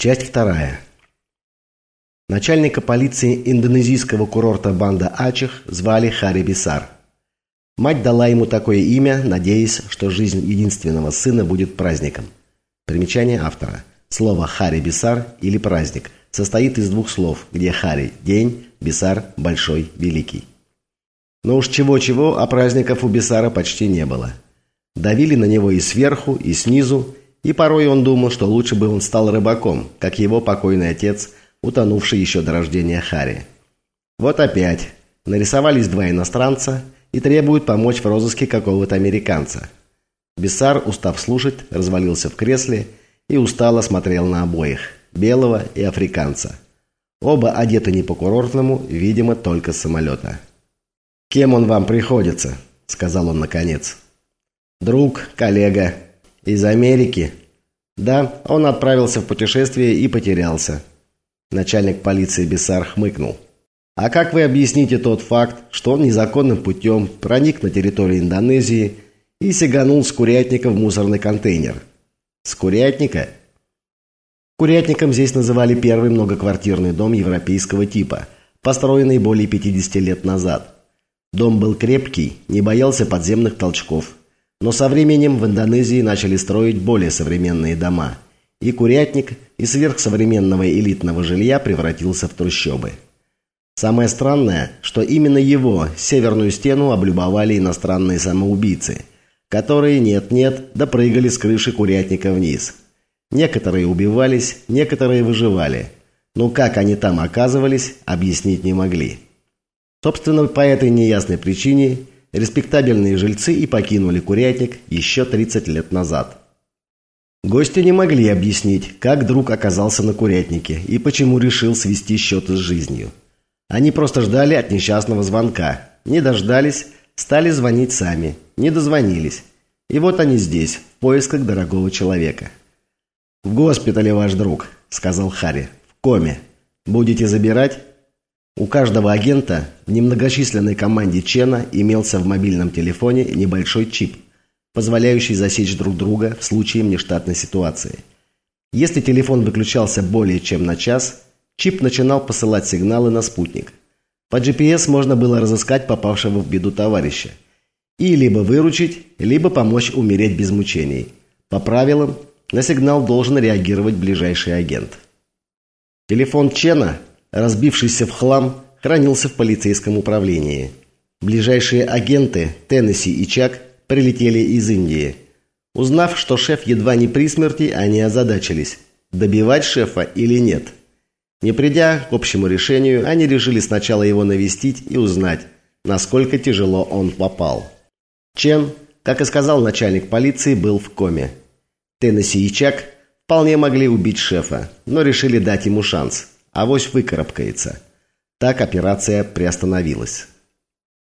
Часть вторая. Начальника полиции индонезийского курорта банда Ачех звали Хари Бисар. Мать дала ему такое имя, надеясь, что жизнь единственного сына будет праздником. Примечание автора. Слово «Хари Бисар» или «праздник» состоит из двух слов, где «Хари» – день, «Бисар» – большой, великий. Но уж чего-чего, а праздников у Бисара почти не было. Давили на него и сверху, и снизу, и порой он думал, что лучше бы он стал рыбаком, как его покойный отец, утонувший еще до рождения Хари. Вот опять. Нарисовались два иностранца и требуют помочь в розыске какого-то американца. Бессар, устав слушать, развалился в кресле и устало смотрел на обоих – белого и африканца. Оба одеты не по-курортному, видимо, только с самолета. «Кем он вам приходится?» – сказал он наконец. «Друг, коллега», из Америки? Да, он отправился в путешествие и потерялся. Начальник полиции Бессар хмыкнул. А как вы объясните тот факт, что он незаконным путем проник на территорию Индонезии и сиганул с курятника в мусорный контейнер? С курятника? Курятником здесь называли первый многоквартирный дом европейского типа, построенный более 50 лет назад. Дом был крепкий, не боялся подземных толчков – но со временем в Индонезии начали строить более современные дома, и курятник из сверхсовременного элитного жилья превратился в трущобы. Самое странное, что именно его, северную стену, облюбовали иностранные самоубийцы, которые нет-нет допрыгали с крыши курятника вниз. Некоторые убивались, некоторые выживали. Но как они там оказывались, объяснить не могли. Собственно, по этой неясной причине респектабельные жильцы и покинули курятник еще 30 лет назад. Гости не могли объяснить, как друг оказался на курятнике и почему решил свести счеты с жизнью. Они просто ждали от несчастного звонка. Не дождались, стали звонить сами, не дозвонились. И вот они здесь, в поисках дорогого человека. «В госпитале ваш друг», — сказал Харри, — «в коме. Будете забирать?» У каждого агента в немногочисленной команде Чена имелся в мобильном телефоне небольшой чип, позволяющий засечь друг друга в случае внештатной ситуации. Если телефон выключался более чем на час, чип начинал посылать сигналы на спутник. По GPS можно было разыскать попавшего в беду товарища и либо выручить, либо помочь умереть без мучений. По правилам, на сигнал должен реагировать ближайший агент. Телефон Чена разбившийся в хлам, хранился в полицейском управлении. Ближайшие агенты, Теннесси и Чак, прилетели из Индии. Узнав, что шеф едва не при смерти, они озадачились, добивать шефа или нет. Не придя к общему решению, они решили сначала его навестить и узнать, насколько тяжело он попал. Чен, как и сказал начальник полиции, был в коме. Теннесси и Чак вполне могли убить шефа, но решили дать ему шанс – авось выкарабкается. Так операция приостановилась.